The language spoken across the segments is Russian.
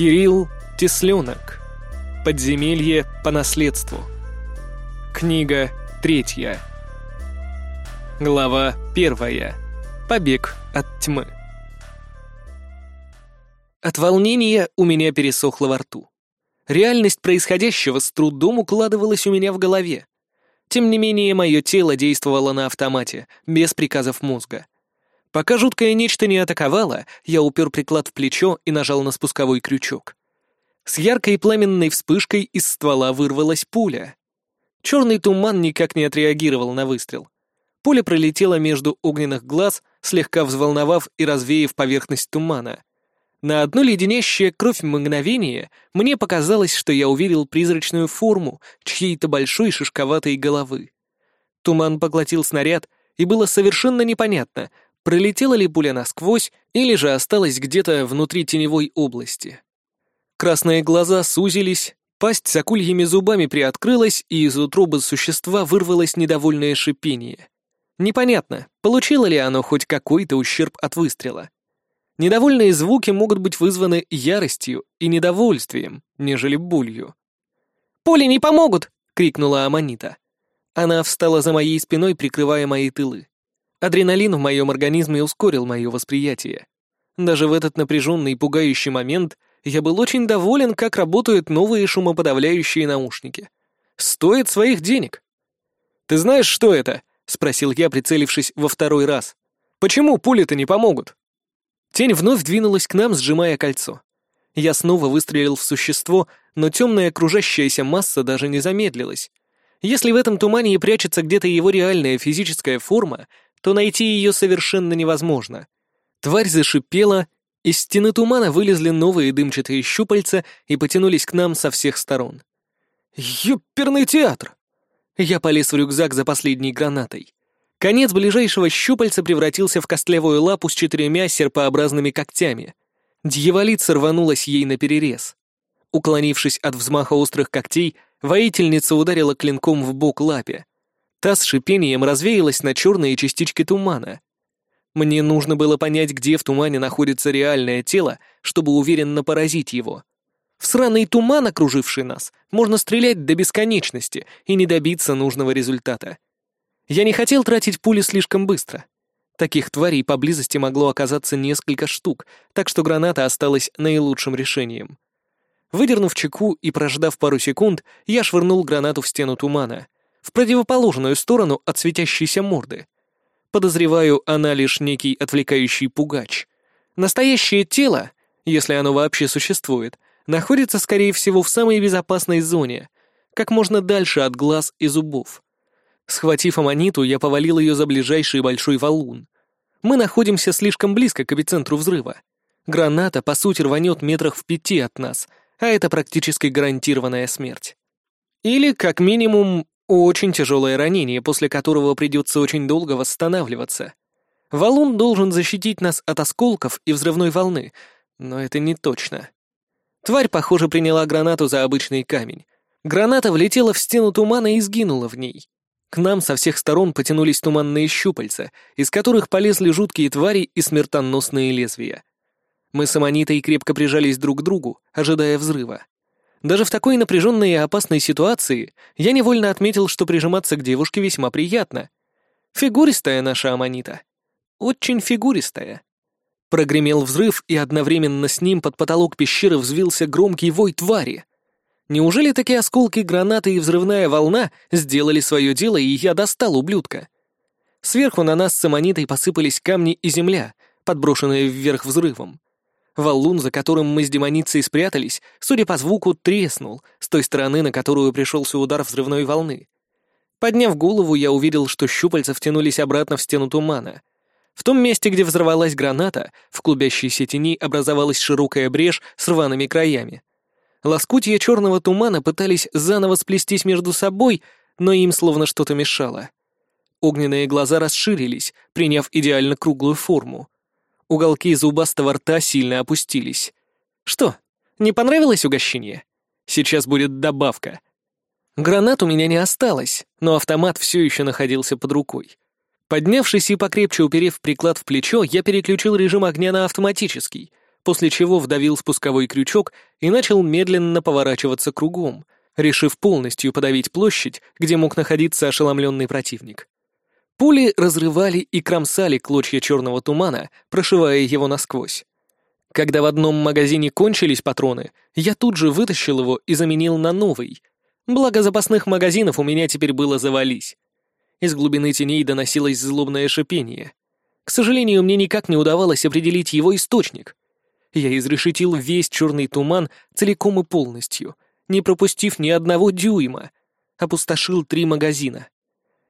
Кирилл Тесленок. Подземелье по наследству. Книга третья. Глава первая. Побег от тьмы. От волнения у меня пересохло во рту. Реальность происходящего с трудом укладывалась у меня в голове. Тем не менее, мое тело действовало на автомате, без приказов мозга. Пока жуткое нечто не атаковало, я упер приклад в плечо и нажал на спусковой крючок. С яркой пламенной вспышкой из ствола вырвалась пуля. Черный туман никак не отреагировал на выстрел. Пуля пролетела между огненных глаз, слегка взволновав и развеяв поверхность тумана. На одно леденящее кровь мгновение мне показалось, что я увидел призрачную форму чьей-то большой шишковатой головы. Туман поглотил снаряд, и было совершенно непонятно, пролетела ли пуля насквозь или же осталась где-то внутри теневой области. Красные глаза сузились, пасть с акульями зубами приоткрылась, и из утробы существа вырвалось недовольное шипение. Непонятно, получило ли оно хоть какой-то ущерб от выстрела. Недовольные звуки могут быть вызваны яростью и недовольствием, нежели болью. «Пули не помогут!» — крикнула Аманита. Она встала за моей спиной, прикрывая мои тылы. Адреналин в моем организме ускорил мое восприятие. Даже в этот напряженный и пугающий момент я был очень доволен, как работают новые шумоподавляющие наушники. Стоит своих денег. «Ты знаешь, что это?» — спросил я, прицелившись во второй раз. «Почему пули-то не помогут?» Тень вновь двинулась к нам, сжимая кольцо. Я снова выстрелил в существо, но темная кружащаяся масса даже не замедлилась. Если в этом тумане и прячется где-то его реальная физическая форма, то найти ее совершенно невозможно. Тварь зашипела, из стены тумана вылезли новые дымчатые щупальца и потянулись к нам со всех сторон. «Юперный театр!» Я полез в рюкзак за последней гранатой. Конец ближайшего щупальца превратился в костлявую лапу с четырьмя серпообразными когтями. Дьяволица рванулась ей на перерез. Уклонившись от взмаха острых когтей, воительница ударила клинком в бок лапе. Та с шипением развеялась на черные частички тумана. Мне нужно было понять, где в тумане находится реальное тело, чтобы уверенно поразить его. В сраный туман, окруживший нас, можно стрелять до бесконечности и не добиться нужного результата. Я не хотел тратить пули слишком быстро. Таких тварей поблизости могло оказаться несколько штук, так что граната осталась наилучшим решением. Выдернув чеку и прождав пару секунд, я швырнул гранату в стену тумана — в противоположную сторону от светящейся морды. Подозреваю, она лишь некий отвлекающий пугач. Настоящее тело, если оно вообще существует, находится, скорее всего, в самой безопасной зоне, как можно дальше от глаз и зубов. Схватив аммониту, я повалил ее за ближайший большой валун. Мы находимся слишком близко к эпицентру взрыва. Граната, по сути, рванет метрах в пяти от нас, а это практически гарантированная смерть. Или, как минимум, очень тяжелое ранение, после которого придется очень долго восстанавливаться. Валун должен защитить нас от осколков и взрывной волны, но это не точно. Тварь, похоже, приняла гранату за обычный камень. Граната влетела в стену тумана и сгинула в ней. К нам со всех сторон потянулись туманные щупальца, из которых полезли жуткие твари и смертоносные лезвия. Мы с Аманитой крепко прижались друг к другу, ожидая взрыва. Даже в такой напряженной и опасной ситуации я невольно отметил, что прижиматься к девушке весьма приятно. Фигуристая наша Аманита. Очень фигуристая. Прогремел взрыв, и одновременно с ним под потолок пещеры взвился громкий вой твари. Неужели такие осколки гранаты и взрывная волна сделали свое дело, и я достал ублюдка? Сверху на нас с Аманитой посыпались камни и земля, подброшенные вверх взрывом. Валун, за которым мы с демоницей спрятались, судя по звуку, треснул с той стороны, на которую пришелся удар взрывной волны. Подняв голову, я увидел, что щупальца втянулись обратно в стену тумана. В том месте, где взорвалась граната, в клубящейся тени образовалась широкая брешь с рваными краями. Лоскутья черного тумана пытались заново сплестись между собой, но им словно что-то мешало. Огненные глаза расширились, приняв идеально круглую форму. Уголки зубастого рта сильно опустились. Что, не понравилось угощение? Сейчас будет добавка. Гранат у меня не осталось, но автомат все еще находился под рукой. Поднявшись и покрепче уперев приклад в плечо, я переключил режим огня на автоматический, после чего вдавил спусковой крючок и начал медленно поворачиваться кругом, решив полностью подавить площадь, где мог находиться ошеломленный противник. Пули разрывали и кромсали клочья черного тумана, прошивая его насквозь. Когда в одном магазине кончились патроны, я тут же вытащил его и заменил на новый. Благо запасных магазинов у меня теперь было завались. Из глубины теней доносилось злобное шипение. К сожалению, мне никак не удавалось определить его источник. Я изрешетил весь черный туман целиком и полностью, не пропустив ни одного дюйма. Опустошил три магазина.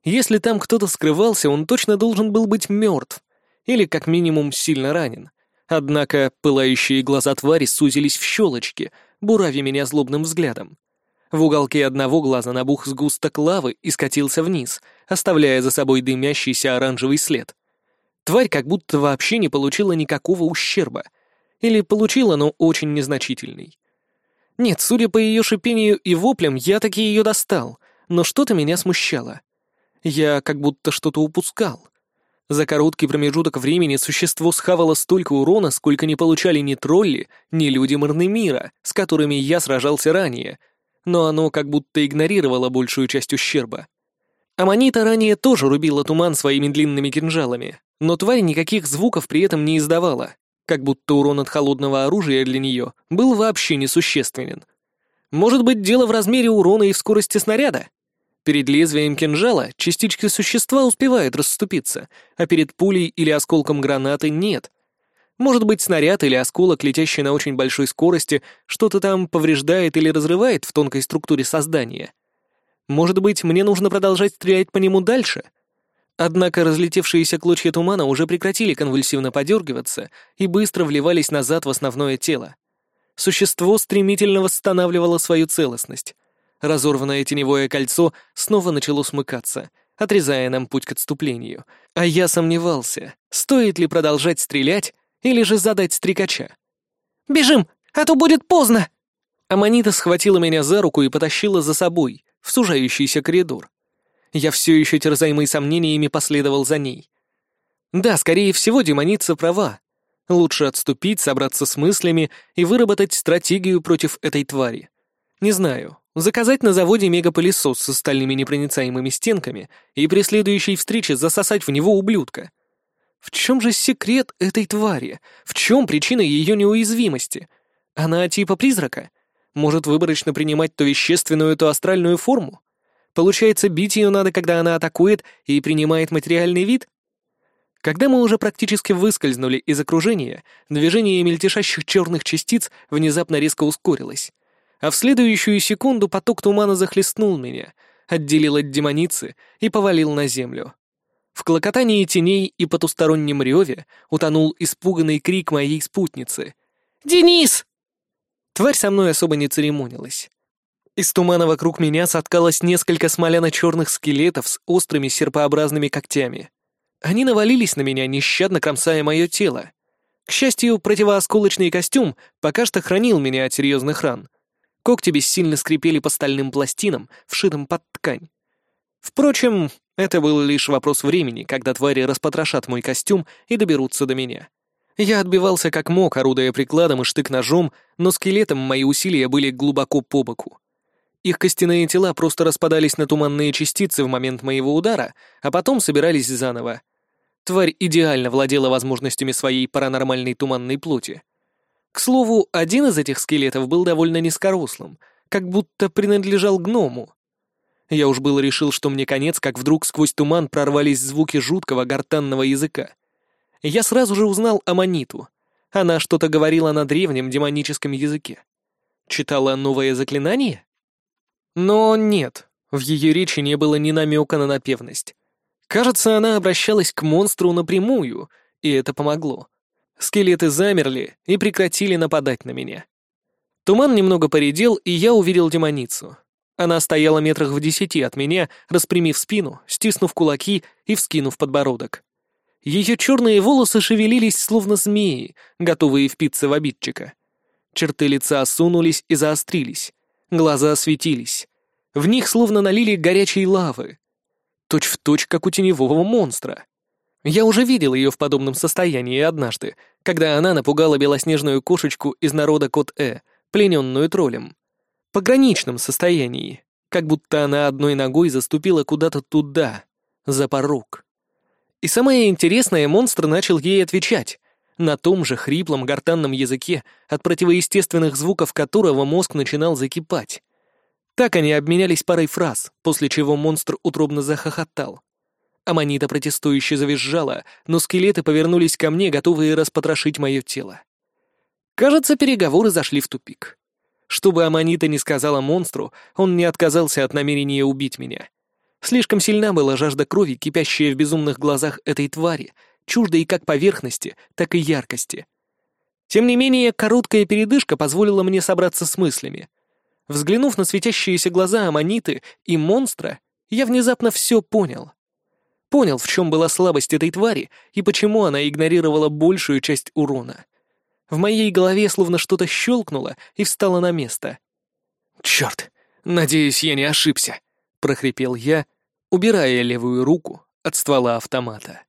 Если там кто-то скрывался, он точно должен был быть мертв. Или, как минимум, сильно ранен. Однако пылающие глаза твари сузились в щелочки, бурави меня злобным взглядом. В уголке одного глаза набух сгусток лавы и скатился вниз, оставляя за собой дымящийся оранжевый след. Тварь как будто вообще не получила никакого ущерба. Или получила, но очень незначительный. Нет, судя по ее шипению и воплям, я таки ее достал, но что-то меня смущало. Я как будто что-то упускал. За короткий промежуток времени существо схавало столько урона, сколько не получали ни тролли, ни люди Марнемира, с которыми я сражался ранее, но оно как будто игнорировало большую часть ущерба. Аманита ранее тоже рубила туман своими длинными кинжалами, но тварь никаких звуков при этом не издавала, как будто урон от холодного оружия для нее был вообще несущественен. Может быть, дело в размере урона и в скорости снаряда? Перед лезвием кинжала частички существа успевают расступиться, а перед пулей или осколком гранаты нет. Может быть, снаряд или осколок, летящий на очень большой скорости, что-то там повреждает или разрывает в тонкой структуре создания. Может быть, мне нужно продолжать стрелять по нему дальше? Однако разлетевшиеся клочья тумана уже прекратили конвульсивно подергиваться и быстро вливались назад в основное тело. Существо стремительно восстанавливало свою целостность. Разорванное теневое кольцо снова начало смыкаться, отрезая нам путь к отступлению. А я сомневался, стоит ли продолжать стрелять или же задать стрекача. «Бежим, а то будет поздно!» Аманита схватила меня за руку и потащила за собой, в сужающийся коридор. Я все еще терзаемый сомнениями последовал за ней. Да, скорее всего, демоница права. Лучше отступить, собраться с мыслями и выработать стратегию против этой твари. Не знаю, заказать на заводе мегапылесос с стальными непроницаемыми стенками и при следующей встрече засосать в него ублюдка. В чем же секрет этой твари? В чем причина ее неуязвимости? Она типа призрака? Может выборочно принимать то вещественную, то астральную форму? Получается, бить ее надо, когда она атакует и принимает материальный вид? Когда мы уже практически выскользнули из окружения, движение мельтешащих черных частиц внезапно резко ускорилось а в следующую секунду поток тумана захлестнул меня, отделил от демоницы и повалил на землю. В клокотании теней и потустороннем реве утонул испуганный крик моей спутницы. «Денис!» Тварь со мной особо не церемонилась. Из тумана вокруг меня соткалось несколько смоляно-черных скелетов с острыми серпообразными когтями. Они навалились на меня, нещадно кромсая мое тело. К счастью, противоосколочный костюм пока что хранил меня от серьезных ран — Когти бессильно скрипели по стальным пластинам, вшитым под ткань. Впрочем, это был лишь вопрос времени, когда твари распотрошат мой костюм и доберутся до меня. Я отбивался как мог, орудуя прикладом и штык-ножом, но скелетом мои усилия были глубоко по боку. Их костяные тела просто распадались на туманные частицы в момент моего удара, а потом собирались заново. Тварь идеально владела возможностями своей паранормальной туманной плоти. К слову, один из этих скелетов был довольно низкорослым, как будто принадлежал гному. Я уж было решил, что мне конец, как вдруг сквозь туман прорвались звуки жуткого гортанного языка. Я сразу же узнал Аманиту. Она что-то говорила на древнем демоническом языке. Читала новое заклинание? Но нет, в ее речи не было ни намека на напевность. Кажется, она обращалась к монстру напрямую, и это помогло. Скелеты замерли и прекратили нападать на меня. Туман немного поредел, и я увидел демоницу. Она стояла метрах в десяти от меня, распрямив спину, стиснув кулаки и вскинув подбородок. Ее черные волосы шевелились, словно змеи, готовые впиться в обидчика. Черты лица осунулись и заострились, глаза осветились. В них словно налили горячей лавы. Точь в точь, как у теневого монстра. Я уже видел ее в подобном состоянии однажды, когда она напугала белоснежную кошечку из народа Кот-Э, плененную троллем. Пограничном состоянии, как будто она одной ногой заступила куда-то туда, за порог. И самое интересное, монстр начал ей отвечать, на том же хриплом гортанном языке, от противоестественных звуков которого мозг начинал закипать. Так они обменялись парой фраз, после чего монстр утробно захохотал. Аманита протестующе завизжала, но скелеты повернулись ко мне, готовые распотрошить мое тело. Кажется, переговоры зашли в тупик. Чтобы Аманита не сказала монстру, он не отказался от намерения убить меня. Слишком сильна была жажда крови, кипящая в безумных глазах этой твари, чуждой как поверхности, так и яркости. Тем не менее, короткая передышка позволила мне собраться с мыслями. Взглянув на светящиеся глаза Аманиты и монстра, я внезапно все понял. Понял, в чем была слабость этой твари и почему она игнорировала большую часть урона. В моей голове словно что-то щелкнуло и встало на место. «Черт! Надеюсь, я не ошибся!» — прохрипел я, убирая левую руку от ствола автомата.